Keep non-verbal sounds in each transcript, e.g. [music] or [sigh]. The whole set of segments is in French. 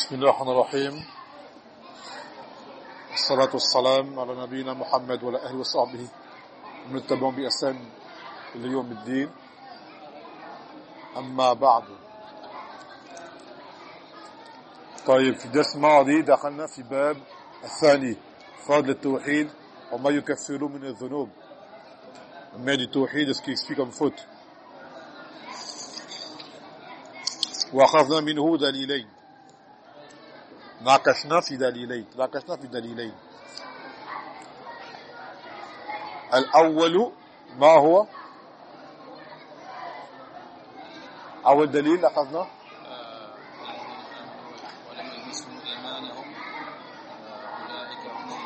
بسم الله الرحمن الرحيم. الصلاة والسلام على نبينا محمد وعلى أهله وصحبه. ومن تبعهم بإحسان إلى يوم الدين. أما بعد. طيب في الدرس الماضي دخلنا في باب الثاني فضل التوحيد وما يكفر من الذنوب. mais du tawhid ce qui explique comme وأخذنا منه دليلين. ناقشنا في دليلين ناقشنا في دليلين. الأول ما هو؟ أول دليل لاحظناه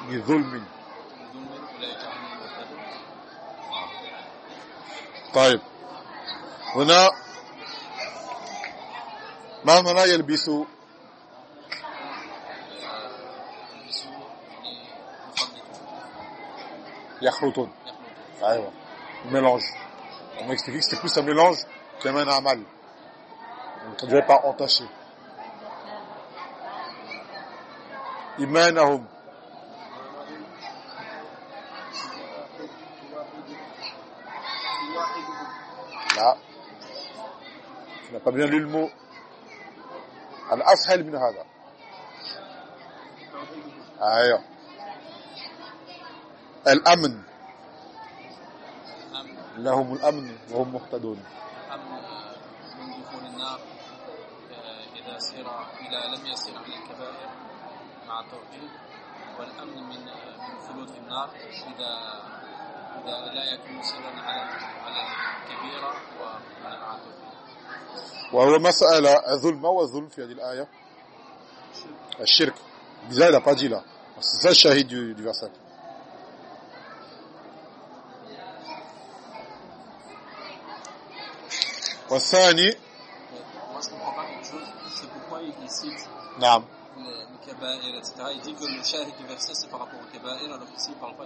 بظلم. طيب. هنا ما هنا يلبسوا Yakhrouton. Aïwa. Mélange. On m'a expliqué que c'était plus un mélange qu'un amal. On ne devait pas entaché. Imanahum. Là. Tu n'as pas bien lu le mot. Al-Ashal min hada. Ailleurs. الأمن. الأمن. لهم الأمن وهم مهتدون. الامن من دخول النار آه، إذا سير إذا لم يسير على الكبائر مع التوحيد والأمن من آه، من خلود النار إذا إذا لا يكون سيرا على على الكبيرة التوحيد وهو مسألة الظلم ما هو الظلم في هذه الآية؟ الشرك. Déjà, il n'a pas dit là. C'est ça le shahid du, du verset.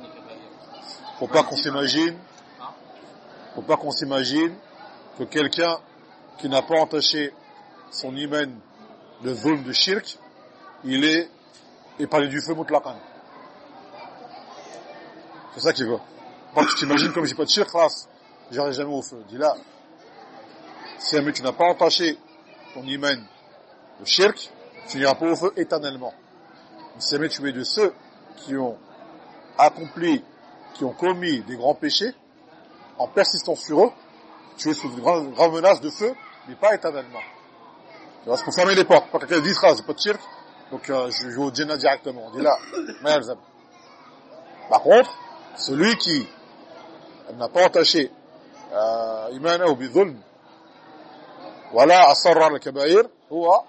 Des kabaïr. faut pas qu'on s'imagine. Hein? Faut pas qu'on s'imagine que quelqu'un qui n'a pas entaché son iman de zulm de shirk il est épargné du feu c'est ça qu'il veut. Pas que tu t'imagines comme j'ai pas de shirk j'arrive jamais au feu. Dis là si jamais tu n'as pas entaché ton iman de shirk tu n'iras pas au feu éternellement si jamais tu es de ceux qui ont accompli qui ont commis des grands péchés en persistant sur eux, tu es sous une grande, grande menace de feu, mais pas éternellement. C'est pour fermer les portes. Pas quelqu'un dise, ah, c'est pas de shirk, donc euh, je joue au Jannah directement. On dit là. [coughs] Par contre, celui qui n'a pas entaché euh, imanahu bi dhulm, wala asarra al-kaba'ir, huwa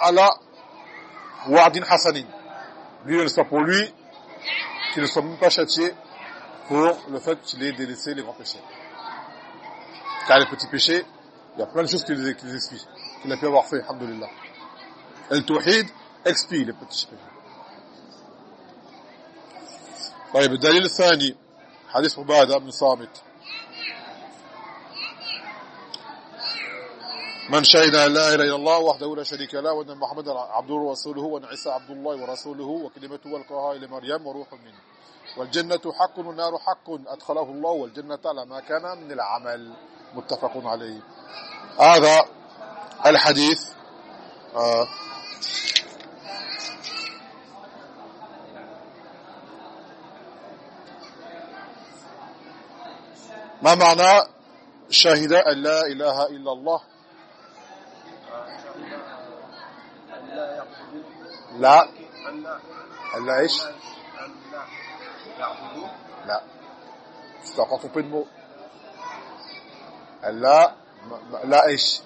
ala wa'din hasanin. Lui, ne soit pour lui, qu'il ne soit même pas châtié pour le fait qu'il ait délaissé les grands péchés. Car les petits péchés, il y a plein de choses qui les, qui les expient, qu'il a pu avoir fait, alhamdulillah. Et le tawhid expie les petits péchés. طيب الدليل الثاني حديث عبادة بن صامت من شهد أن لا إله إلا الله وحده لا شريك له وأن محمدا عبده ورسوله وأن عيسى عبد الله ورسوله وكلمته ألقاها إلى مريم وروح منه. والجنة حق والنار حق أدخله الله والجنة على ما كان من العمل. متفق عليه. هذا الحديث آه ما معنى شهد أن لا إله إلا الله؟ لا. ألا إيش لا. استوقف بدمه ألا لا. إيش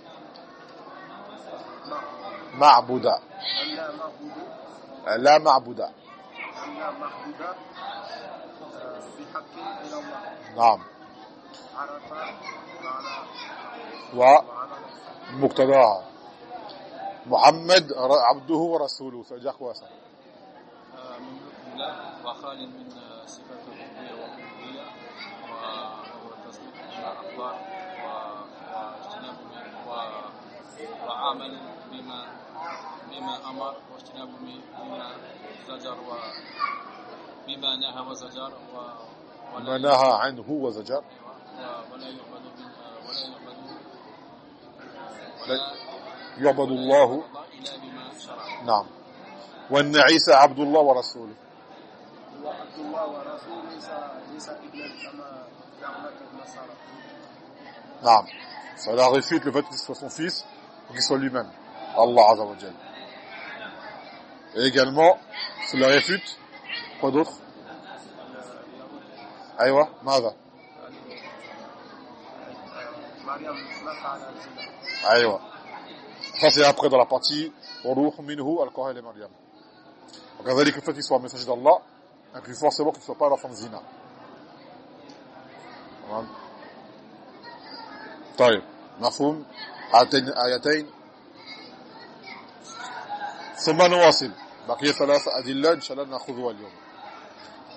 معبودا ألا معبودا ألا معبودا بحق إلى الله نعم. عرفة. وعلى ومقتضاها محمد عبده ورسوله. ça آه، من الله وخال من صفات الربوبية والألوهية وهو التصديق بالأخبار و- واجتناب و- وعمل بما بما أمر واجتناب بما زجر. وبما نهى وزجر وما نهى عنه وزجر ولا يعبد ولا ولا يعبد الله. نعم. وإن عيسى عبد الله ورسوله. عبد الله ورسوله عيسى عيسى ابن كما نعم صلى الله عليه وسلم فات في son fils pour qu'il soit lui-même. Allah azza wa jalla. Et également cela réfute quoi d'autre? Aywa ماذا مريم نطقت على أيوه ça c'est après dans la partie وروح منه القاها لمريم وكذلك le fait qu'il soit un messager d'Allah inclut forcément qu'il ne soit pas l'enfant de zina. تمام طيب مفهوم هاتين الآيتين ثم نواصل بقي ثلاث أدلة إن شاء الله نأخذها اليوم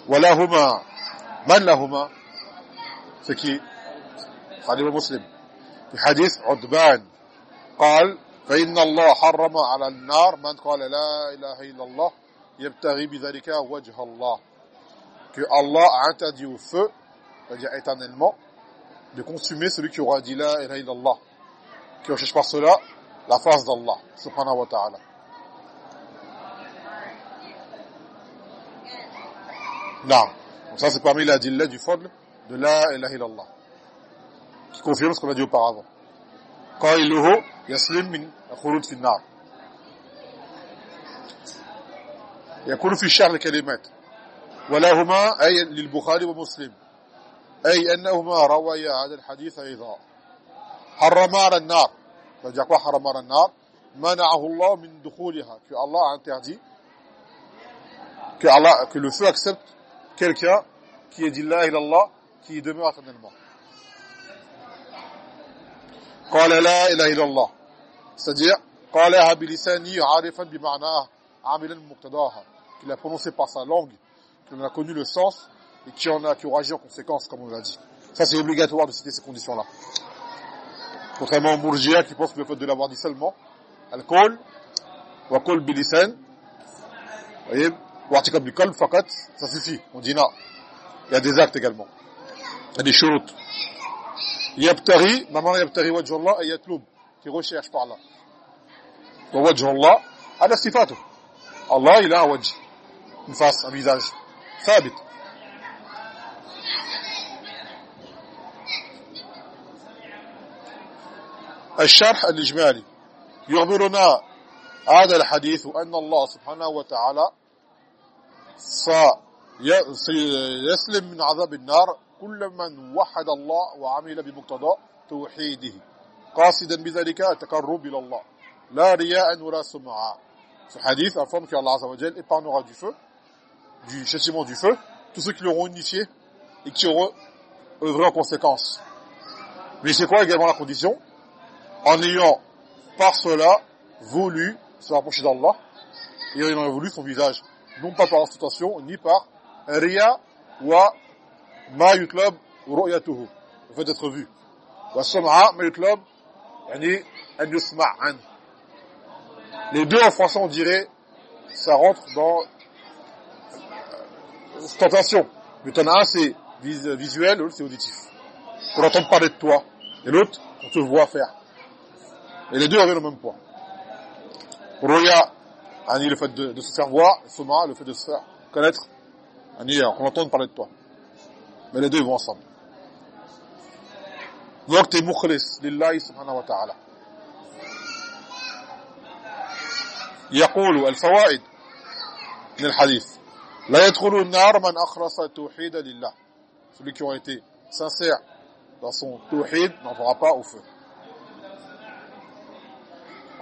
ولهما من لهما فكي خليل مسلم في حديث عتبان قال فإن الله حرم على النار من قال لا إله إلا الله يبتغي بذلك وجه الله que Allah a interdit au feu, c'est-à-dire éternellement, de consumer celui qui aura dit la ilaha illallah, qui recherche par cela la face d'Allah, subhanahu wa ta'ala. Non. Donc ça c'est parmi la dilla du fadl de la ilaha illallah, qui confirme ce qu'on a dit auparavant. قائله يسلم من الخلود في النار. يكون في الشهر الكلمات ولهما أي للبخاري ومسلم. أي أنهما روايا هذا الحديث أيضا. حرم على النار. quoi حرم على النار. منعه الله من دخولها. Que Allah a interdit. Que Allah que le feu accepte quelqu'un qui est dit la ilallah qui y demeure قال لا إله إلا الله c'est-à-dire قالها بلسانه عارفا بمعناها عاملا مقتضاها qu'il a prononcé par sa langue qu'il en a connu le sens et qui en a qui aura agi en conséquence comme on l'a dit ça c'est obligatoire de citer ces conditions là contrairement aux Mourjia qui pensent que le fait de l'avoir dit seulement al-qawl wa qawl bilisan voyez wa i'tikab bi qalb faqat ça suffit on dit non il y a des actes également il y a des shurut يبتغي ما معنى يبتغي؟ وجه الله أي يطلب qui recherche par là ووجه الله هذا صفاته. الله un وجه. une face ثابت. الشرح الإجمالي. يخبرنا هذا الحديث أن الله سبحانه وتعالى سيسلم من عذاب النار كل من وحد الله وعمل بمقتضى توحيده قاصدا بذلك التقرب الى الله لا رياء ولا سمعا ce hadith informe que Allah Azza wa Jal épargnera du feu du châtiment du feu tous ceux qui l'auront unifié et qui auront œuvré en conséquence mais c'est quoi également la condition en ayant par cela voulu se rapprocher d'Allah et en ayant voulu son visage non pas par ostentation ni par riya ou ما يطلب رؤيته le fait d'être vu والسمع ما يطلب يعني أن يسمع عنه les deux en français on dirait ça rentre dans ostentation mais t'en as un c'est visuel l'autre c'est auditif on entend parler de toi et l'autre on te voit faire et les deux avaient le même poids Roya, Ani, le fait de, de, se faire voir, Soma, le fait de se faire connaître, Ani, on entend parler de toi. Mais les deux vont ensemble. Donc tu es mukhlis lillahi subhanahu wa ta'ala. يقول الفوائد من الحديث لا يدخل النار من أخرس التوحيد لله celui qui aura été sincère dans son tawhid n'entrera pas au feu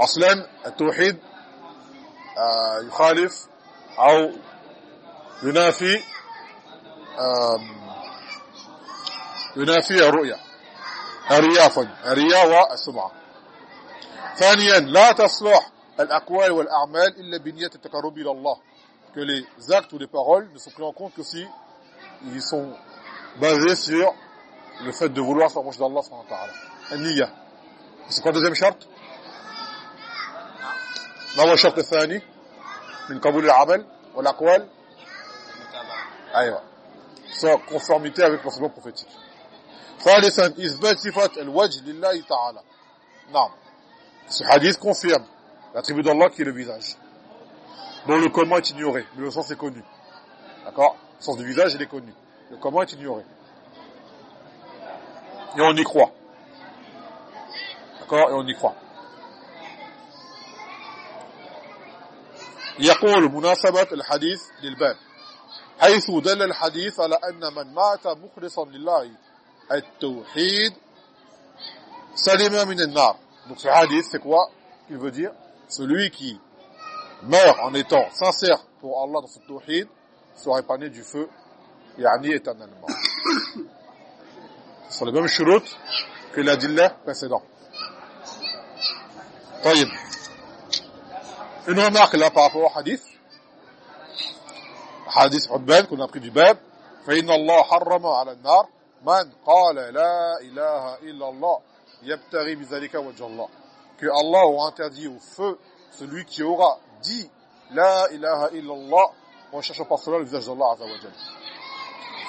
أصلا التوحيد يخالف أو ينافي ينافي الرؤيا الرياء الرياء والسمعة ثانيا لا تصلح الأقوال والأعمال إلا بنية التقرب إلى الله que les actes ou les paroles ne sont pris en compte que si ils sont basés sur le fait de vouloir se rapprocher d'Allah subhanahu wa ta'ala. Al-Niyya. C'est quoi le deuxième charte ما هو الشرط الثاني من قبول العمل والأقوال أيوة soit conformité avec l'enseignement prophétique ثالثا إثبات صفة الوجه لله تعالى نعم ce hadith confirme l'attribut d'Allah qui est le visage dont le comment est ignoré mais le sens est connu d'accord le sens du visage il est connu le comment est ignoré et on y croit d'accord et on y croit يقول مناسبة الحديث للباب حيث دل الحديث على أن من مات مخلصا لله التوحيد سلم من النار donc ce hadith c'est quoi qu'il veut dire celui qui meurt en étant sincère pour Allah dans son tawhid sera épargné du feu يعني éternellement ce sont les mêmes shurut que l'adillah précédent طيب une remarque là par rapport au hadith حديث عباد qu'on a pris du bab فإن الله حرم على النار man qala la ilaha illallah yabtaghi bizalika wajh Allah que Allah aura interdit au feu celui qui aura dit la ilaha illallah en cherchant par cela le visage d'Allah azza wa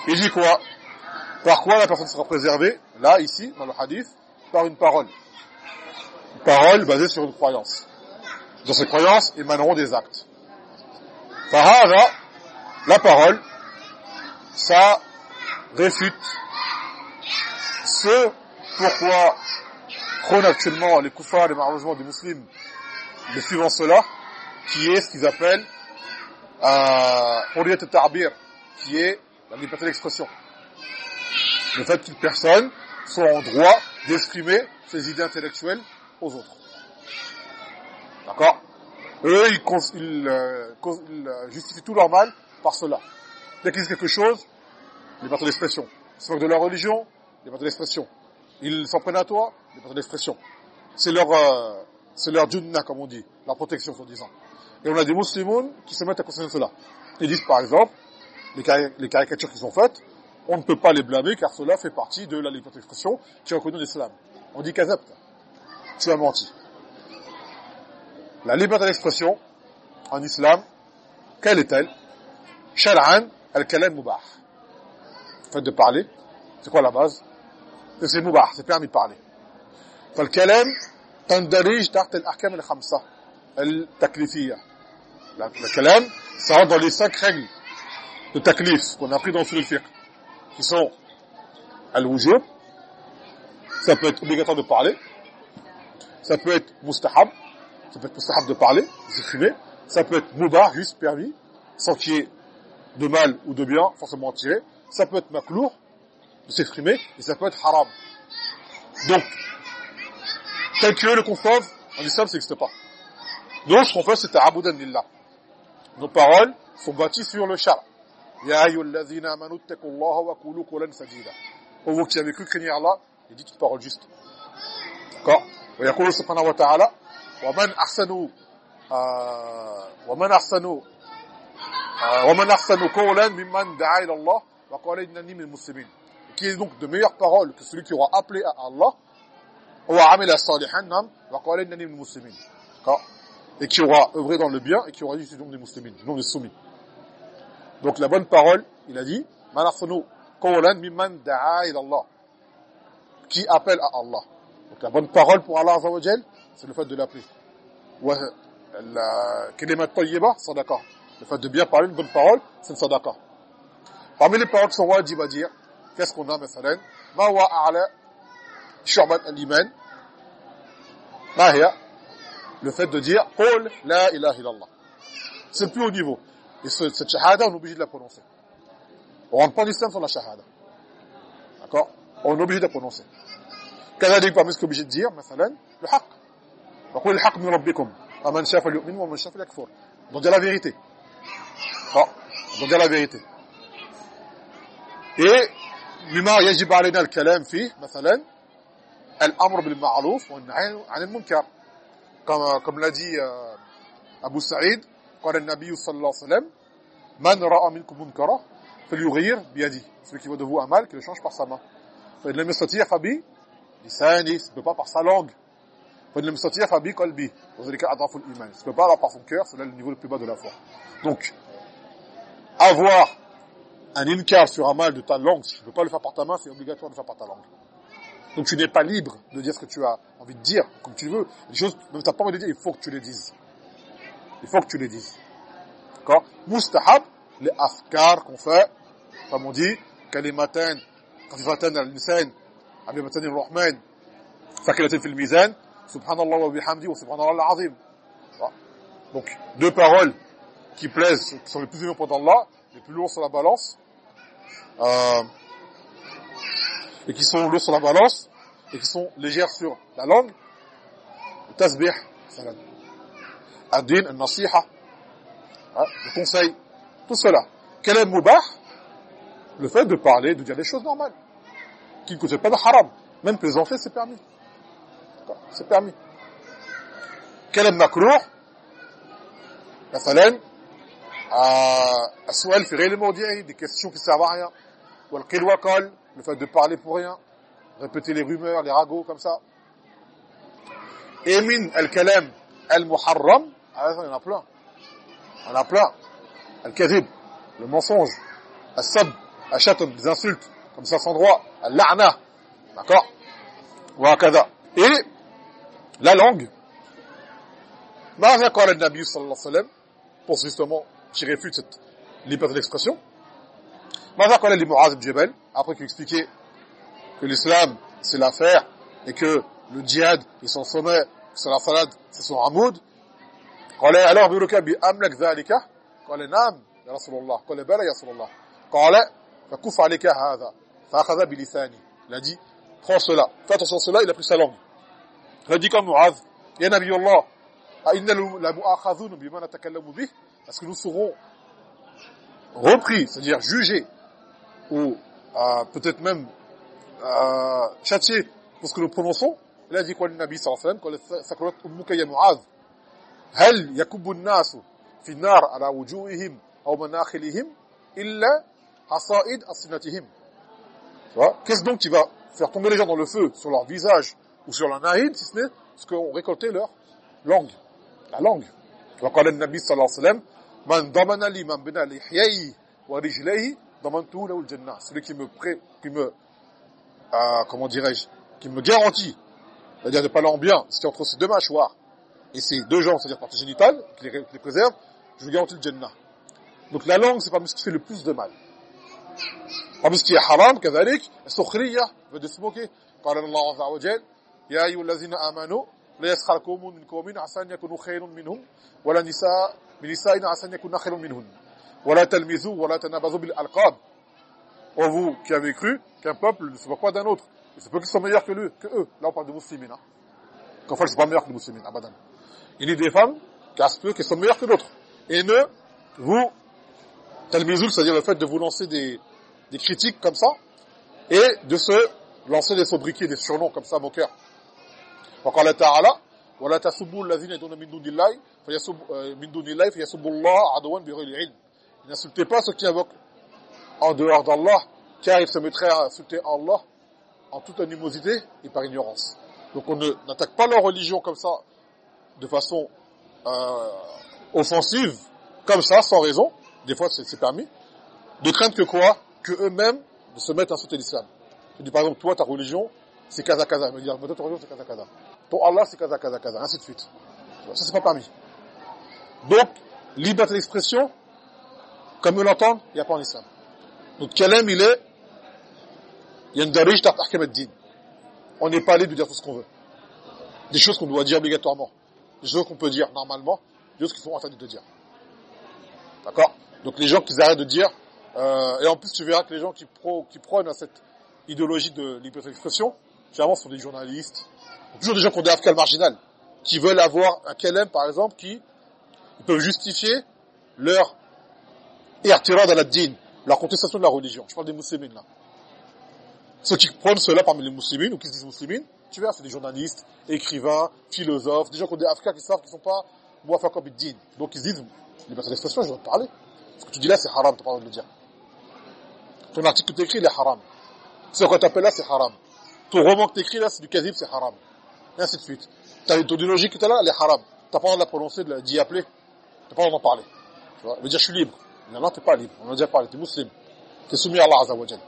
Il dit quoi? Par quoi la personne sera préservée? Là ici dans le hadith par une parole. Une parole basée sur une croyance. Dans ces croyances émaneront des actes. Fahada, la parole, ça réfute pourquoi prônent actuellement les koufars et malheureusement des musulmans de suivant cela, qui est ce qu'ils appellent euh, ta'bir, qui est la liberté d'expression. Le fait qu'une personne soit en droit d'exprimer ses idées intellectuelles aux autres. D'accord? Eux, ils, euh, euh, justifient tout leur mal par cela. Dès qu'ils disent quelque chose, liberté d'expression. Se de leur religion, liberté d'expression. Ils s'en prennent à toi, liberté d'expression. C'est leur, euh, c'est leur junna, comme on dit, la protection, soi-disant. Et on a des musulmans qui se mettent à considérer cela. Ils disent, par exemple, les, caricatures qui sont faites, on ne peut pas les blâmer car cela fait partie de la liberté d'expression qui est reconnue l'islam. On dit kazabta. Tu as menti. La liberté d'expression, en islam, quelle est-elle? Shar'an, al-kalam mubah. Fait de parler, c'est quoi la base? C'est mubah, c'est permis de parler. فالكلام تندرج تحت الأحكام الخمسة التكليفية le kalam ça rentre dans les cinq règles de taklif qu'on a pris dans le fiqh qui sont al-wujub ça peut être obligatoire de parler ça peut être mustahab ça peut être mustahab de parler de s'exprimer ça peut être mubah juste permis sans qu'il y ait de mal ou de bien forcément tiré ça peut être maklour de s'exprimer et ça peut être haram donc que le conçoivent en islam ça n'existe pas donc ce qu'on fait c'est aboudan lillah nos paroles sont bâties sur le char Ya ayyuhallazina amanu taqullaha wa qulu qawlan sadida. Pour vous qui avez cru craigner Allah, il dit une parole juste. D'accord Wa yaqulu subhanahu wa ta'ala wa man ahsanu wa man ahsanu wa man ahsanu qawlan mimman da'a ila Allah wa qala innani minal muslimin. Qui est donc de meilleures paroles que celui qui aura appelé à Allah Et qui aura œuvré dans le bien et qui aura dit c'est donc des musulmans, non des soumis. Donc la bonne parole, il a dit, qui appelle à Allah. Donc la bonne parole pour Allah c'est le fait de l'appeler. La kalimat tayyiba, sadaqa. Le fait de bien parler une bonne parole, c'est une sadaqa. Parmi les paroles qui sont wajib à dire, qu'est-ce qu'on a, مثلا ما هو أعلى شعبة الإيمان ما هي le fait de dire قول لا إله إلا الله c'est le plus haut niveau et ce, cette shahada, on est obligé de la prononcer. On rentre pas en islam sans la shahada. D'accord On est obligé de la prononcer. كذلك parmi ce qu'on est obligé de dire, مثلا, le haqq. وقل الحق من ربكم ومن شاء فليؤمن ومن شاء فليكفر. On doit dire la vérité. D'accord On doit dire la vérité. Et مما يجب علينا الكلام فيه مثلا الامر بالمعروف والنهي عن المنكر l'a dit euh, Abu Saïd قال النبي صلى الله عليه وسلم من راى منكم منكرا فليغير بيده celui qui voit de vous un mal qu'il le change par sa main فإن لم يستطيع فبي لسانه ne peut pas par sa langue فإن لم يستطيع فبقلبه وذلك أضعف الإيمان. Si tu peux pas par son cœur, c'est là le niveau le plus bas de la foi. Donc, avoir un inkar sur un mal de ta langue, si tu ne peux pas le faire par ta main, c'est obligatoire de le faire par ta langue. Donc tu n'es pas libre de dire ce que tu as envie de dire, comme tu veux. Les choses, même tu n'as pas envie de dire, il faut que tu les dises. Il faut que tu les dises. D'accord? Mustahab, les afkar qu'on fait, comme on dit, kalimatan, khafifatan al-lisan, abibatan al-rahman, fakilatan fil mizan, subhanallah wa bihamdi wa subhanallah al-azim. Donc, deux paroles qui plaisent, qui sont les plus élevantes pour Allah, les plus lourds sur la balance, euh, et qui sont lourds sur la balance, et qui sont légères sur la langue, le tasbih, salam. Ad-din, al-nasiha, hein, le conseil, tout cela. Quel est le mubah Le fait de parler, de dire des choses normales, qui ne coûtent pas de haram. Même plaisanter, c'est permis. C'est permis. Quel est le makruh مثلا السؤال في غير الموضوع des questions qui servent à rien والقيل وقال le fait de parler pour rien répéter les rumeurs les ragots comme ça et min al-kalam al-muharram ah, il y en a plein il y en a plein al-kadhib le mensonge al-sab al-shatam des insultes comme ça sans droit al-la'na d'accord وهكذا et la langue ماذا قال النبي صلى الله عليه وسلم pour justement qui réfute cette liberté d'expression. Mada qala li Mu'az ibn Jabal, après qu'il expliquait que l'islam c'est l'affaire et que le djihad est son sommet, que la salade c'est son amoud. قال alors biruka bi amlak dhalika قال نعم يا رسول الله قال بلى يا رسول الله قال فكف عليك هذا فاخذ بلساني il a dit prends cela fais attention à cela il a pris sa langue il a dit comme Mu'az ya nabi Allah parce que nous serons repris, c'est-à-dire jugés, ou euh, peut-être même euh, châtiés pour ce que nous prononçons. Il a dit quoi le Nabi sallallahu alayhi wa sallam, سكرت أمك يا معاذ هل يكب الناس في النار على وجوههم أو مناخلهم إلا حصائد ألسنتهم Qu'est-ce donc qui va faire tomber les gens dans le feu sur leur visage ou sur leur nahid, si ce n'est ce qu'ont récolté leur langue la langue. وقال النبي صلى الله عليه وسلم من ضمن لي من بين لحييه ورجليه ضمنته له الجنة celui qui me pré, qui me euh, comment dirais-je qui me garantit c'est-à-dire de pas en bien c'est entre ces deux mâchoires et ces deux jambes c'est-à-dire partie génitale qui les, qui les préserve je vous garantis le Jannah donc la langue c'est pas ce qui fait le plus de mal pas ce qui est haram كذلك السخرية veut de se moquer قال الله عز وجل يا أيها الذين آمنوا لا يسخر قوم من قوم عسى أن يكونوا خير منهم ولا نساء من نساء عسى أن يكون خير منهن ولا تلمزوا ولا تنابزوا بالألقاب Or vous qui avez cru qu'un peuple ne se voit pas d'un autre, et c'est peut qu'ils sont meilleurs que, lui, que eux. Là on parle de musulmans. Hein. Qu'en fait, ils sont pas meilleurs que les musulmans, abadan. Il y a des femmes qui aspirent qu'elles sont meilleures que d'autres. Et ne vous, talmizoul, c'est-à-dire le fait de vous lancer des, des critiques comme ça, et de se lancer des sobriquets, des surnoms comme ça, moqueurs. وقال تعالى ولا تسبوا الذين يدعون من دون الله فيسب من دون الله فيسبوا الله عدوا بغير علم N'insultez pas ceux qui invoquent en dehors d'Allah, car ils se mettraient à insulter Allah en toute animosité et par ignorance. Donc on n'attaque pas leur religion comme ça, de façon euh, offensive, comme ça, sans raison. Des fois, c'est permis. De crainte que quoi Que eux-mêmes de se mettre à insulter l'islam. Je dis par exemple, toi, ta religion, c'est kaza kaza. Il me dit, toi, ta religion, c'est kaza kaza. ton Allah, c'est kaza, kaza, kaza, ainsi de suite. Ça, c'est pas permis. Donc, liberté d'expression, comme eux l'entendent, il n'y a pas en islam. Donc, Kalem, il est, il y a une darij tahkim din On n'est pas libre de dire tout ce qu'on veut. Des choses qu'on doit dire obligatoirement. Des choses qu'on peut dire normalement. Des choses qu'il faut interdire de dire. D'accord? Donc, les gens qui arrêtent de dire, euh, et en plus, tu verras que les gens qui, pro, qui prônent à cette idéologie de liberté d'expression, finalement, sont des journalistes, toujours des gens qui ont des afkal marginal, qui veulent avoir un KLM, par exemple, qui peuvent justifier leur irtirad à la din, leur contestation de la religion. Je parle des musulmans, là. Ceux qui prennent cela parmi les musulmans, ou qui se disent musulmans, tu vois, c'est des journalistes, écrivains, philosophes, des gens qui ont des afkar qui savent qu'ils sont pas muafaka din. Donc ils se disent, liberté d'expression, je dois te parler. Ce que tu dis là, c'est haram, tu pas de le dire. Ton article que tu écris, il est haram. Ce qu'on t'appelle là, c'est haram. Ton roman que tu écris là, c'est du kazib, c'est haram et ainsi de suite. T'as une tautologie tout à l'heure, est haram. T'as pas le droit de la prononcer, d'y appeler. T'as pas le droit d'en parler. Tu vois, veut dire je suis libre. Non, non, t'es pas libre. On a déjà parlé, t'es musulman. T'es soumis à Allah Azzawajal.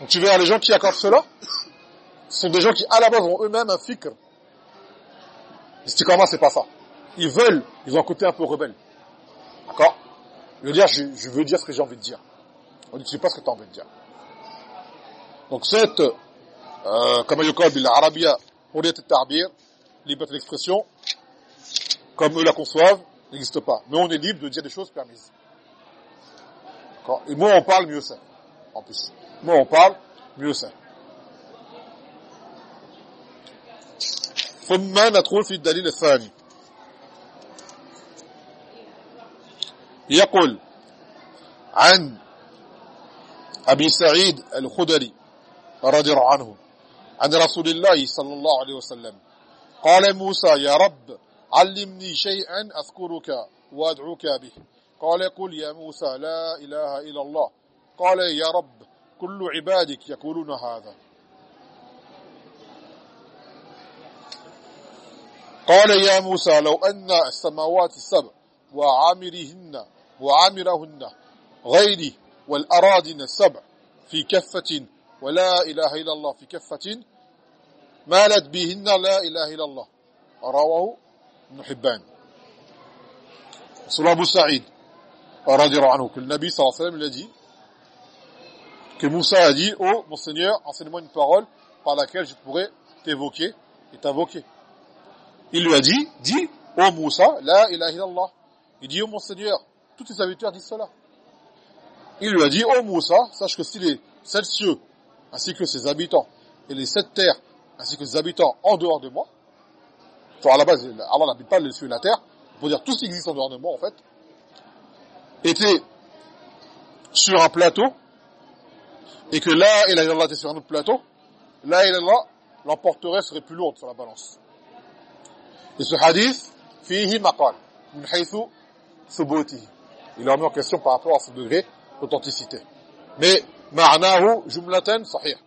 Donc tu verras les gens qui accordent cela, ce sont des gens qui à la base ont eux-mêmes un fikr. Istiqama, c'est pas ça. Ils veulent, ils ont un côté un peu rebelle. D'accord? Je veux dire, je, je, veux dire ce que j'ai envie de dire. On dit, sais pas ce que tu as envie de dire. Donc cette, euh, comme il dit l'arabia, pour dire ta'bir, liberté d'expression, comme eux la conçoivent, n'existe pas. Mais on est libre de dire des choses permises. D'accord Et moins on parle, mieux c'est. En plus. Moins on parle, mieux c'est. ثم ندخل في الدليل الثاني يقول عن أبي سعيد الخدري رضي الله عنه عن رسول الله صلى الله عليه وسلم. قال موسى يا رب علمني شيئا أذكرك وأدعوك به. قال قل يا موسى لا إله إلا الله. قال يا رب كل عبادك يقولون هذا. قال يا موسى لو أن السماوات السبع وعامرهن وعامرهن غيري والأراضين السبع في كفة ولا إله إلا الله في كفة مالت بهن لا إله إلا الله رواه ابن حبان Selon Abu Sa'id, anhu, que le Nabi sallallahu alayhi wa sallam, il a dit, que Moussa a dit, oh, mon Seigneur, enseigne-moi une parole par laquelle je pourrais t'évoquer et t'invoquer. Il lui a dit, dis, oh Moussa, la ilaha illallah. Il dit, oh mon Seigneur, tous tes serviteurs disent cela. Il lui a dit, oh Moussa, sache que si les sept cieux, ainsi que ses habitants, et les sept terres, ainsi que ses habitants en dehors de moi, enfin à la base, Allah n'habite pas les cieux et la terre, pour dire tout ce qui existe en dehors de moi, en fait, étaient sur un plateau, et que là, ilaha illallah était sur un autre plateau, là, illallah l'emporterait, serait plus lourde sur la balance. Et ce hadith, fihi maqal, min haythu. Il a remis en question par rapport à ce degré d'authenticité. Mais, ma'nahu jumlatan sahih.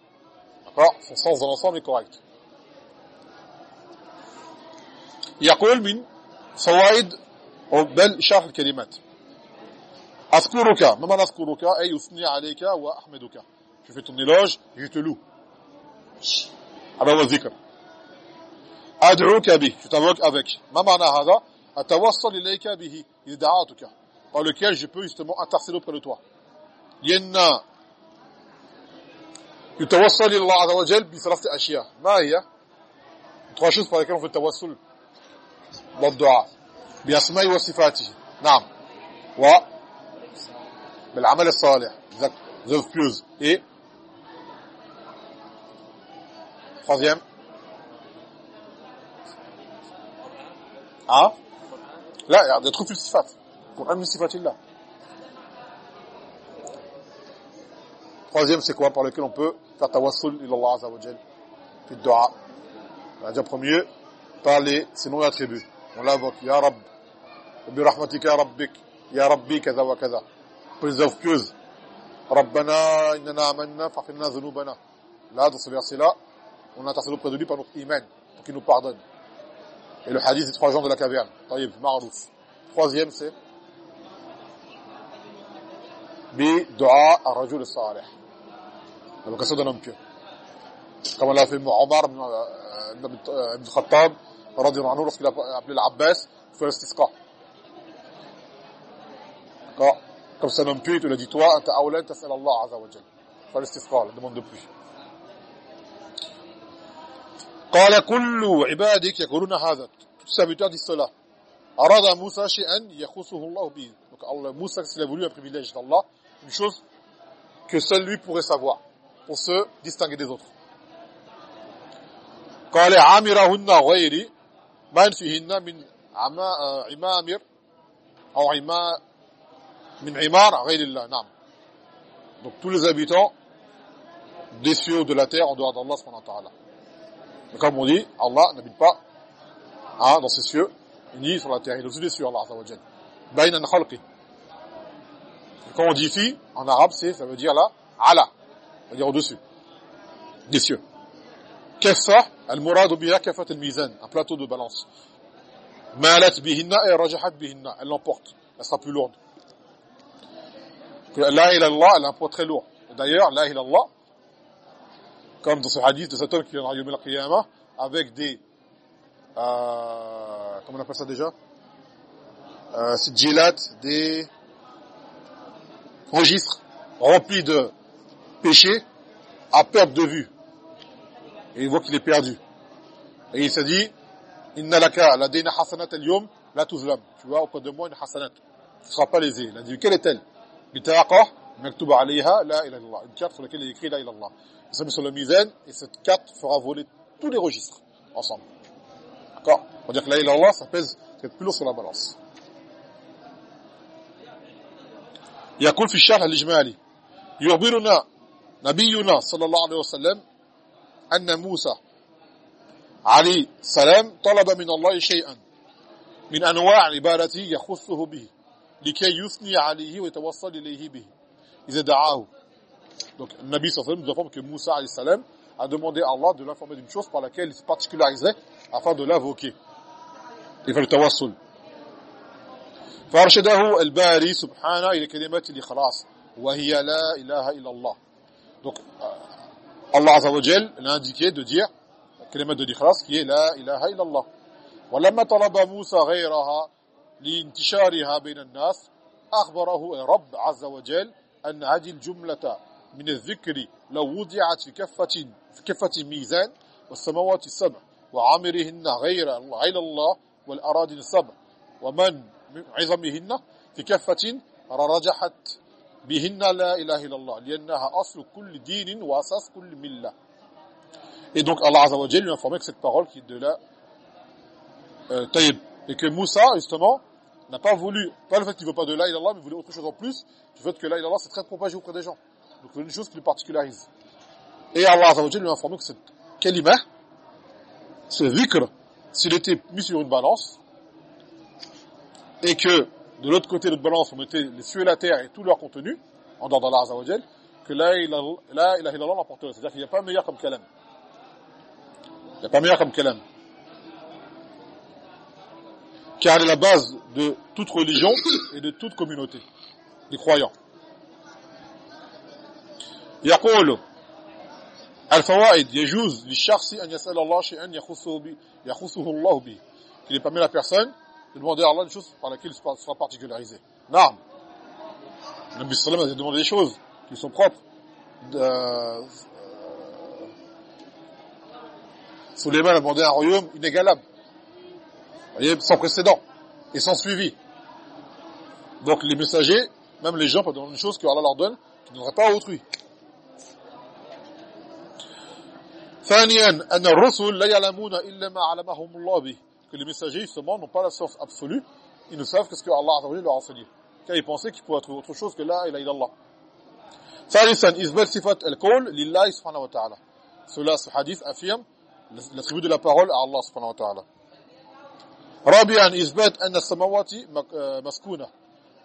D'accord Son sens dans l'ensemble est correct. يقول من فوائد أو بل شرح الكلمات أذكرك ما معنى أذكرك أي يثني عليك وأحمدك je fais ton éloge je te loue هذا هو الذكر أدعوك به je t'invoque avec ما معنى هذا أتوصل إليك به إذ دعاتك par lequel je peux justement intercéder auprès de toi لأن يتوصل إلى الله عز وجل بثلاثة أشياء ما هي trois choses par lesquelles on fait tawassul dans le dua بأسماء وصفاته نعم و بالعمل الصالح les œuvres pieuses et troisième ah لا يعني des trucs في الصفات القرآن من صفات الله Troisième, c'est quoi Par lequel on peut faire tawassul ila Allah Azza wa Jal. A dit en premier, par les, ses noms et attributs. On l'invoque. Ya Rabb. Bi rahmatika ya Rabbik. Ya Rabbi, kaza wa kaza. Pour les œuvres pieuses. Rabbana, innana amanna, fa'firna dhunubana. Là, dans ce verset-là, on intercède auprès de lui par notre iman, pour qu'il nous pardonne. Et le hadith des trois gens de la caverne. Taïb, Ma'rouf. Troisième, c'est bi dua ar-rajul لما قصد نمكن كما لا في عمر بن الخطاب رضي الله عنه رسول ابن العباس في الاستسقاء. كما سنن بي تقول لدي توا انت اولا تسأل الله عز وجل في الاستسقاء لدمون دبي قال كل عبادك يقولون هذا. سبتات الصلاة أراد موسى شيئا يخصه الله به. موسى سلابوليو أبقى بلاج الله une chose que seul lui pourrait savoir. pour se distinguer des autres. قال عامرهن غيري من فيهن من عمامر أو عما من عمار غير الله نعم donc tous les habitants des cieux de la terre en dehors d'Allah subhanahu wa ta'ala mais comme on dit Allah n'habite pas hein, dans ses cieux ni sur la terre il est au-dessus des cieux Allah azza wa jalla bayna khalqi quand on dit fi en arabe c'est ça veut dire là ala c'est-à-dire au-dessus des cieux. Kafa, al-murad biha kafat al-mizan, un plateau de balance. Malat bihinna et rajahat bihinna, elle l'emporte, elle sera plus lourde. La ilallah, elle a un poids très lourd. D'ailleurs, la ilallah, comme dans ce hadith de cet homme qui viendra yom al-qiyamah, avec des, euh, comment on appelle ça déjà? Euh, Sidjilat, des registres remplis de péchés à perte de vue. Et il voit qu'il est perdu. Et il se dit, Inna laka la dina hasanat al la tuzlam. Tu vois, auprès de moi une hasanat. Tu ne seras pas lésé. Il a dit, quelle est-elle Bitaraqa, maktuba alayha, la ilaha illallah. Une carte sur laquelle il est écrit la ilaha illallah. Il se met sur le mizan, et cette carte fera voler tous les registres, ensemble. D'accord On va dire que la ilaha illallah, ça pèse, c'est plus lourd sur la balance. يقول في الشرح الإجمالي يخبرنا نبينا صلى الله عليه وسلم أن موسى عليه السلام طلب من الله شيئا من أنواع عبادته يخصه به لكي يثني عليه ويتوصل إليه به إذا دعاه Donc, le Nabi sallallahu nous informe que Moussa alayhi salam a demandé à Allah de l'informer d'une chose par laquelle il se particularisait afin de l'invoquer. Il fait le tawassul. فارشده الباري سبحانه إلى كلمة الإخلاص وهي لا إله إلا الله donc Allah Azza wa Jal l'a indiqué de dire كلمة de l'ikhlas qui est إله إلا الله ولما طلب موسى غيرها لانتشارها بين الناس أخبره رب عز وجل أن هذه الجملة من الذكر لو وضعت في كفة في كفة ميزان والسماوات السبع وعامرهن غير غير الله والأراضي السبع ومن عظمهن في كفة رجحت. Et donc Allah Azza wa Jalla lui informait que cette parole qui est de la euh, taïb et que Moussa justement n'a pas voulu pas le fait qu'il veut pas de la ilaha mais voulait autre chose en plus du fait que la ilaha c'est très propagé auprès des gens. Donc c'est une chose qui le particularise. Et Allah Azza wa Jalla lui a informé que cette kalima ce dhikr s'il était mis sur une balance et que de l'autre côté de la balance on mettait les cieux et la terre et tout leur contenu, en dehors d'Allah Azzawajal, que là il a illallah l'emporterait. C'est-à-dire qu'il n'y a pas meilleur comme kalam. Il n'y a pas meilleur comme kalam. Car elle est la base de toute religion et de toute communauté, des croyants. يقول الفوائد يجوز للشخص أن يسأل الله شيئا يخصه الله به qu'il est permis à la personne de demander à Allah une chose par laquelle il sera particularisé. Naam. Le Nabi sallam a demandé des choses qui sont propres. De, euh, Suleiman a demandé un royaume inégalable. Vous voyez, sans précédent. Et sans suivi. Donc les messagers, même les gens peuvent demander une chose que Allah leur donne, qu'ils ne donneraient pas à autrui. ثانيا أن الرسل لا يعلمون إلا ما علمهم الله به que les messagers, justement, n'ont pas la science absolue, ils ne savent que ce que Allah leur a enseigné. Car ils pensaient qu'ils pouvaient trouver autre chose que la ilaha illallah. ثالثا إثبات صفة القول لله سبحانه وتعالى. Cela, ce hadith affirme l'attribut de la parole à Allah subhanahu wa ta'ala. رابعا إثبات أن السماوات مسكونة.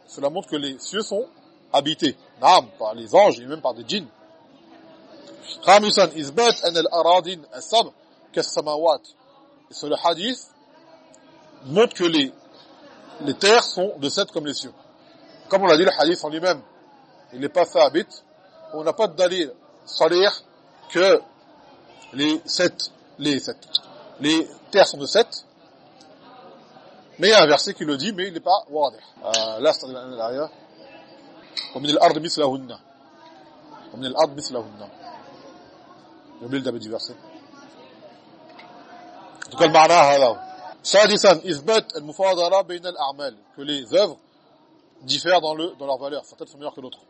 Cela montre que les cieux sont habités. نعم, par les anges et même par des djinns. خامسا إثبات أن الأراضين السبع كالسماوات. C'est le hadith montre que les, les terres sont de sept comme les cieux. Comme on l'a dit, le hadith en lui-même, il n'est pas thabit. On n'a pas de dalil salih que les sept, les sept, les terres sont de sept. Mais il y a un verset qui le dit, mais il n'est pas wadih. Euh, là, c'est l'arrière. ومن الأرض مثلهن ومن الأرض مثلهن J'ai oublié le début du verset. En tout cas, le ma'na هذا هو. سادسا إثبات المفاضلة بين الأعمال que les œuvres diffèrent dans, le, dans leur valeur certaines sont meilleures que d'autres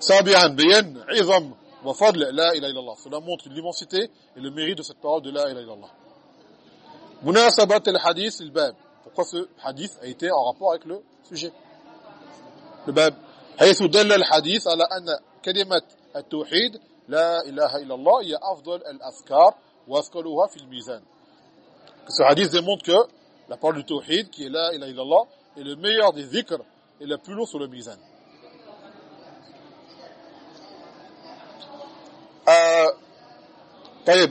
سابعا بيان عظم وفضل لا إله إلا الله cela montre l'immensité et le mérite de cette parole de la ilaha illallah مناسبة الحديث الباب pourquoi ce hadith a été en rapport avec le sujet le bab حيث دل الحديث على أن كلمة التوحيد لا إله إلا الله هي أفضل الأذكار وأثقلها في الميزان Ce hadith démontre que la parole du tawhid, qui est là, il a illallah, est le meilleur des dhikr et la plus lourd sur le mizan. Euh,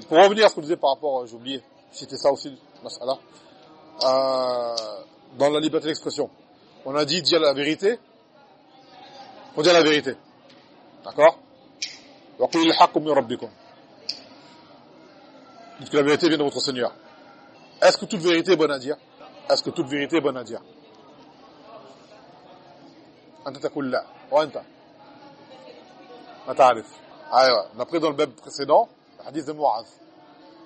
pour revenir à ce qu'on disait par rapport, euh, j'ai oublié, c'était ça aussi, masala, euh, dans la liberté d'expression. On a dit dire la vérité, on dit la vérité. D'accord? Dites que la vérité vient de votre Seigneur. Est-ce que toute vérité est bonne à dire Est-ce que toute vérité est bonne à dire أنت تقول لا وأنت ما تعرف أيوة on a pris dans le même précédent le hadith de Mu'az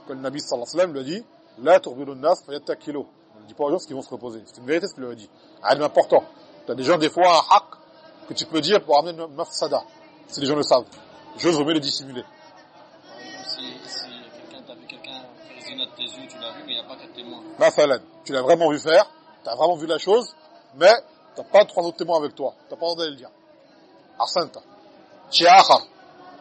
que le Nabi sallallahu alayhi wa sallam lui a dit لا تغبروا الناس فيتكلوا on ne dit pas aux gens ce qu'ils vont se reposer c'est une vérité ce qu'il lui a dit un important tu as des gens des fois un haq que tu peux dire pour amener une mafsada si les gens le savent j'ose mieux le dissimuler Mathalan, tu l'as vraiment vu faire, tu as vraiment vu la chose, mais tu n'as pas trois autres témoins avec toi. Tu n'as pas d'aller le dire. Arsanta. Chez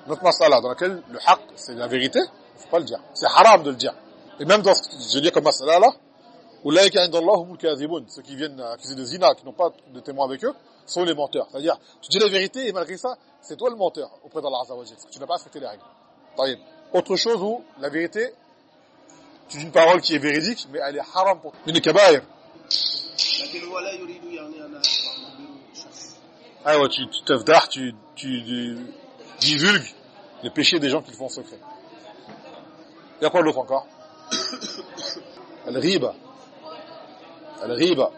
notre masala, dans laquelle le haq, c'est la vérité, il faut pas le dire. C'est haram de le dire. Et même dans ce que je dis comme masala là, ceux qui viennent accuser de zina, qui n'ont pas de témoins avec eux, sont les menteurs. C'est-à-dire, tu dis la vérité et malgré ça, c'est toi le menteur auprès d'Allah Azza parce que tu n'as pas respecté les règles. Autre chose où la vérité, c'est une parole qui est véridique, mais elle est haram pour une kabaïr. Ah ouais, tu t'avdar, tu, tu, tu divulgues les péchés des gens qu'ils font en secret. Il y a quoi d'autre encore [coughs] Al-riba. Al-riba.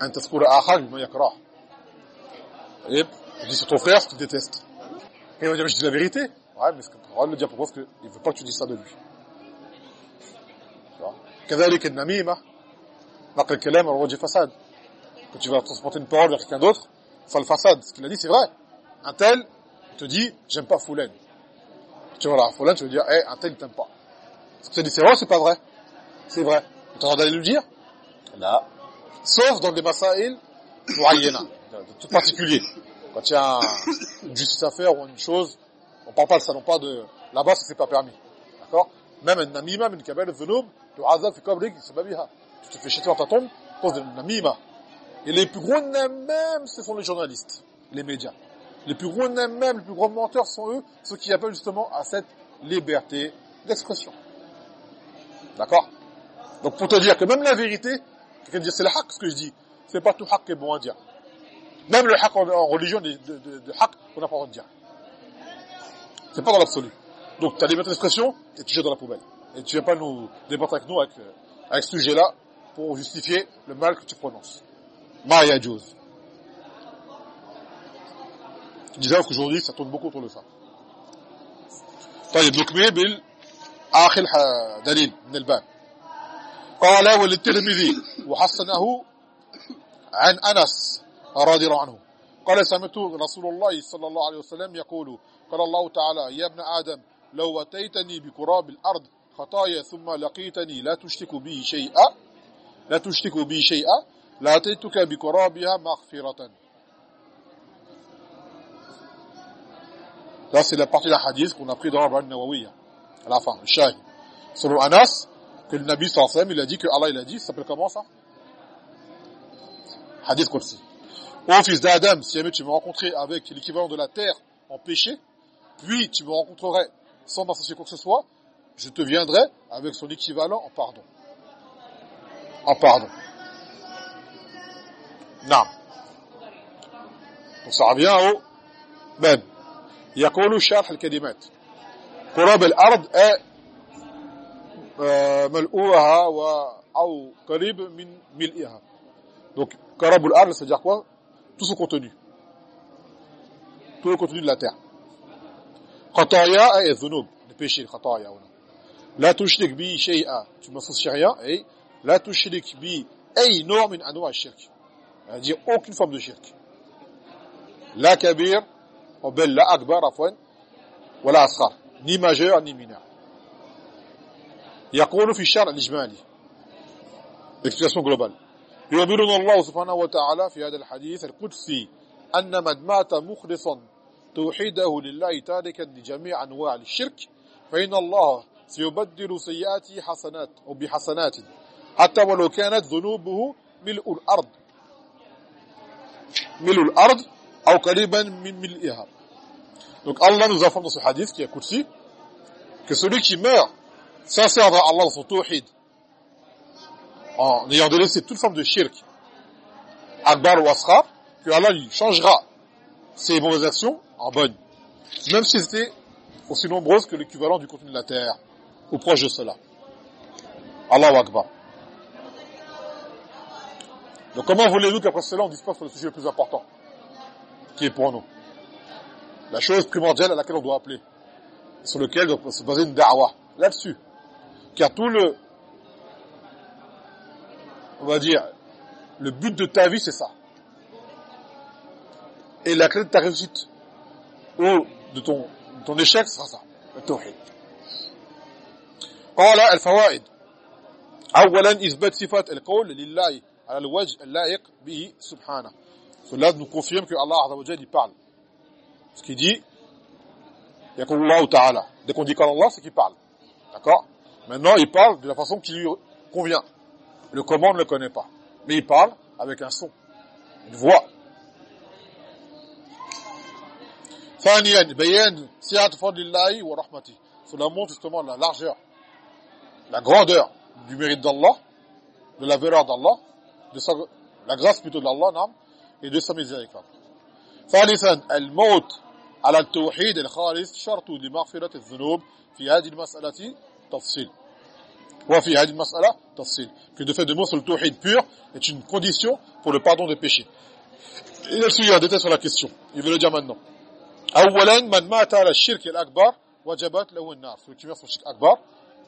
Un taskura akhak bima yakrah. Et tu dis sur ton frère ce qu'il déteste. Et il va dire, mais je dis la vérité. Ouais, mais ce que le diable propose, il ne veut pas que tu dises ça de lui? Tu vois كذلك النميمة نقل الكلام على وجه فساد quand tu vas transporter une parole vers quelqu'un d'autre, ça le façade. Ce qu'il a dit, c'est vrai. Un tel te dit, j'aime pas Foulen. Tu vois là, Foulen, tu veux dire, eh, un tel, il t'aime pas. Ce que tu as dit, c'est vrai ou c'est pas vrai C'est vrai. Tu as le droit d'aller lui dire Là. Sauf dans des masaïl, moyena, de tout particulier. Quand il y a un- une justice à faire ou une chose, on parle pas de ça, non pas de... Là-bas, ça c'est pas permis. D'accord Même tu azab, fi kabrik, c'est babiha. Tu te fais jeter dans ta tombe, cause de namima. Et les plus gros même, ce sont les journalistes, les médias. Les plus gros même, les plus gros menteurs sont eux, ceux qui appellent justement à cette liberté d'expression. D'accord? Donc pour te dire que même la vérité, quelqu'un dit c'est le haq ce que je dis, c'est pas tout haq qui est bon à dire. Même le haq en, religion de, de haq, on n'a pas le droit de dire. C'est pas dans l'absolu. Donc ta liberté d'expression, et tu jettes dans la poubelle. Et tu viens pas nous débattre avec nous avec, euh, avec ce sujet-là pour justifier le mal que tu prononces. Ma yajouz. Je disais qu'aujourd'hui, ça tourne beaucoup autour de ça. طيب نكمل بالآخر ح- دليل من الباب قال وللترمذي وحسنه عن أنس رضي الله عنه قال سمعت رسول الله صلى الله عليه وسلم يقول قال الله تعالى يا ابن آدم لو أتيتني بكراب الأرض خطايا ثم لقيتني لا تشرك بي شيئا لا تشرك بي شيئا لأتيتك بكرابها مغفرة Là, c'est la partie de la hadith qu'on a pris dans Arba'in Nawawi, à la fin, le shahid. Selon Anas, que le Nabi sallallahu alayhi wa sallam, il a dit que Allah, il a dit, ça s'appelle comment ça Hadith Qudsi. Ô fils d'Adam, si jamais tu me rencontrais avec l'équivalent de la terre en péché, puis tu me rencontrerais sans m'associer quoi que ce soit, je te viendrai avec son équivalent en pardon. En pardon. Non. Donc ça revient au même. يقول شرح الكلمات قراب الأرض أ- آه، ملؤها و أو قريب من ملئها donc قراب الأرض c'est à dire quoi tout son contenu tout le contenu de la terre خطايا أي الذنوب les péchés خطايا هنا. لا تشرك بي شيئا. tu m'associes rien et لا تشرك بي أي نوع من أنواع الشرك. c'est-à-dire aucune forme de shirk. لا كبير وبل لا أكبر عفوا ولا أصغر. ni majeur ni mineur. يقول في الشرع الإجمالي. L'explication globale. يخبرنا الله سبحانه وتعالى في هذا الحديث القدسي أن من مات مخلصا توحيده لله تاركا لجميع أنواع الشرك فإن الله سيبدل سيئاته حسنات أو بحسنات حتى ولو كانت ذنوبه ملء الأرض ملء الأرض أو قريبا من ملئها Donc Allah nous informe dans ce hadith qui est Qudsi que celui qui meurt sincère envers Allah dans son tawhid, en ayant délaissé toute forme de shirk, akbar ou asrar, que Allah lui changera ses mauvaises actions en bonnes. Même si c'était aussi nombreuses que l'équivalent du contenu de la terre, ou proche de cela. Allahu Akbar. Donc comment voulez-vous qu'après cela on dispose sur le sujet le plus important, qui est pour nous? La chose primordiale à laquelle on doit appeler, sur lequel doit se baser une da'wah, là-dessus. Car tout le, on va dire, le but de ta vie c'est ça. Et la clé de ta réussite, ou de ton, de ton échec, ce sera ça, le tawhid. قال الفوائد اولا اثبات صفات القول لله على الوجه اللائق به سبحانه cela nous confirme que Allah azza wa jalla il parle ce qu'il dit يقول الله تعالى dès qu'on dit qu'Allah c'est qu'il parle d'accord maintenant il parle de la façon qui lui convient le comment on ne le connaît pas mais il parle avec un son une voix ثانيا بيان سعة فضل الله ورحمته cela montre justement la largeur la grandeur du mérite d'Allah, de la valeur d'Allah, de sa, la grâce plutôt d'Allah, et de sa miséricorde. ثالثا الموت على التوحيد الخالص شرط لمغفرة الذنوب في هذه المسألة تفصيل وفي هذه المسألة تفصيل que de fait de mot sur le tawhid pur est une condition pour le pardon des péchés. Il a suivi un détail sur la question. Il veut le dire maintenant. أولا من مات على الشرك الأكبر وجبت له النار. Celui qui meurt sur le shirk akbar,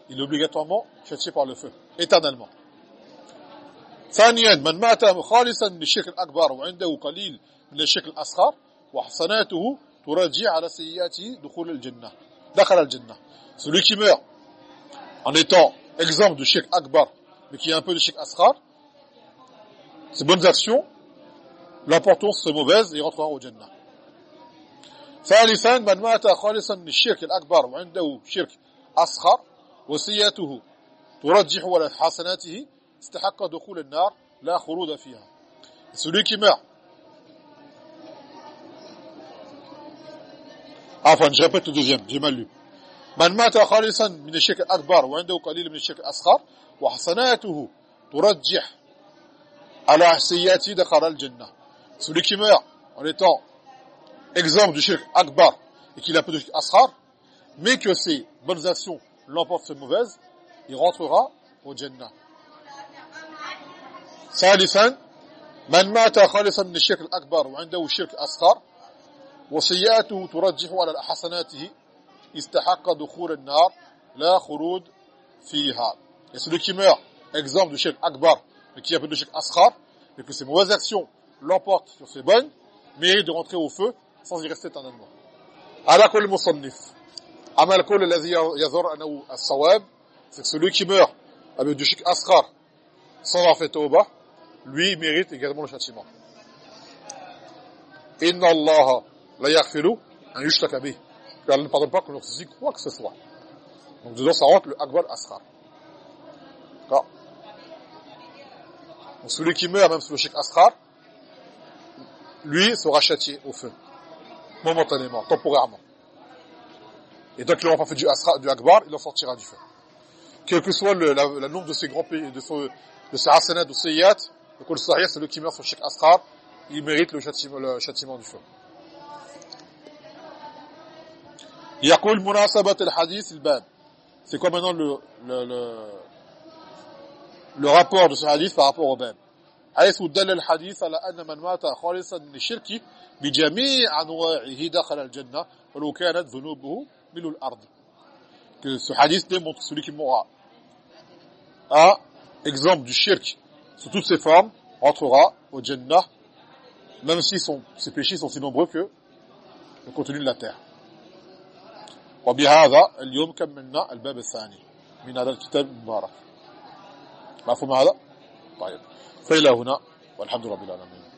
il est obligatoirement châtié par le feu, éternellement. ثانيا من مات خالصا من الشرك الأكبر وعنده قليل من الشرك الأصغر وحسناته ترجع على سيئاته دخول الجنة دخل الجنة celui qui meurt en étant exemple du shirk akbar mais qui a un peu de shirk asghar ses bonnes actions l'emporteront sur ses mauvaises et il rentrera au Jannah ثالثا من مات خالصا من الشرك الأكبر وعنده شرك أصغر وسيئته ترجح على حسناته استحق دخول النار لا خروج فيها. celui qui عفوا je répète le deuxième من مات خالصا من الشرك الأكبر وعنده قليل من الشرك الأصغر وحسناته ترجح على سيئاته دخل الجنة. celui qui meurt en étant exemple du shirk akbar et qu'il a peu de shirk asghar mais que ses bonnes actions l'emporte sur mauvaise, il rentrera au Jannah. ثالثا من مات خالصا من الشرك الأكبر وعنده شرك أصغر وسيئاته ترجح على حسناته استحق دخول النار لا خروج فيها et celui qui meurt exemple du shirk akbar mais qui a peu de shirk asghar et que ses mauvaises actions l'emportent sur ses bonnes mérite de rentrer au feu sans y rester éternellement. Ala kul musannif amal kul alladhi yadhur annahu as-sawab c'est que celui qui meurt avec du chic asrar sans avoir fait tauba lui mérite également le châtiment. Inna Allah la yaghfiru an yushraka bih. Car ne pardonne pas que l'on se dit quoi que ce soit. Donc dedans ça rentre le akbar asrar d'accord ah. donc celui qui meurt même sous le chic asrar lui sera châtié au feu momentanément temporairement et tant qu'il n'aura pas fait du, asra, du akbar, il en sortira du feu. Quel que soit le la, la nombre de ces grands pays, de, son, de ses hasanat, de ses yat, le kol sahiyat, c'est le qui meurt sur Sheikh Asrar, il mérite le châtiment, le châtiment du feu. يقول مناسبة الحديث الباب c'est quoi maintenant le, le, le, le rapport de ce hadith par rapport au bab حيث دل الحديث على أن من مات خالصا من الشرك بجميع أنواعه دخل الجنة ولو كانت ذنوبه ملو الأرض ce hadith démontre celui qui mourra à exemple du shirk sous toutes ses formes entrera au Jannah même si son, ses péchés sont si nombreux que le contenu de la terre وبهذا اليوم كملنا الباب الثاني من هذا الكتاب المبارك مفهوم هذا طيب فإلى هنا والحمد لله رب العالمين.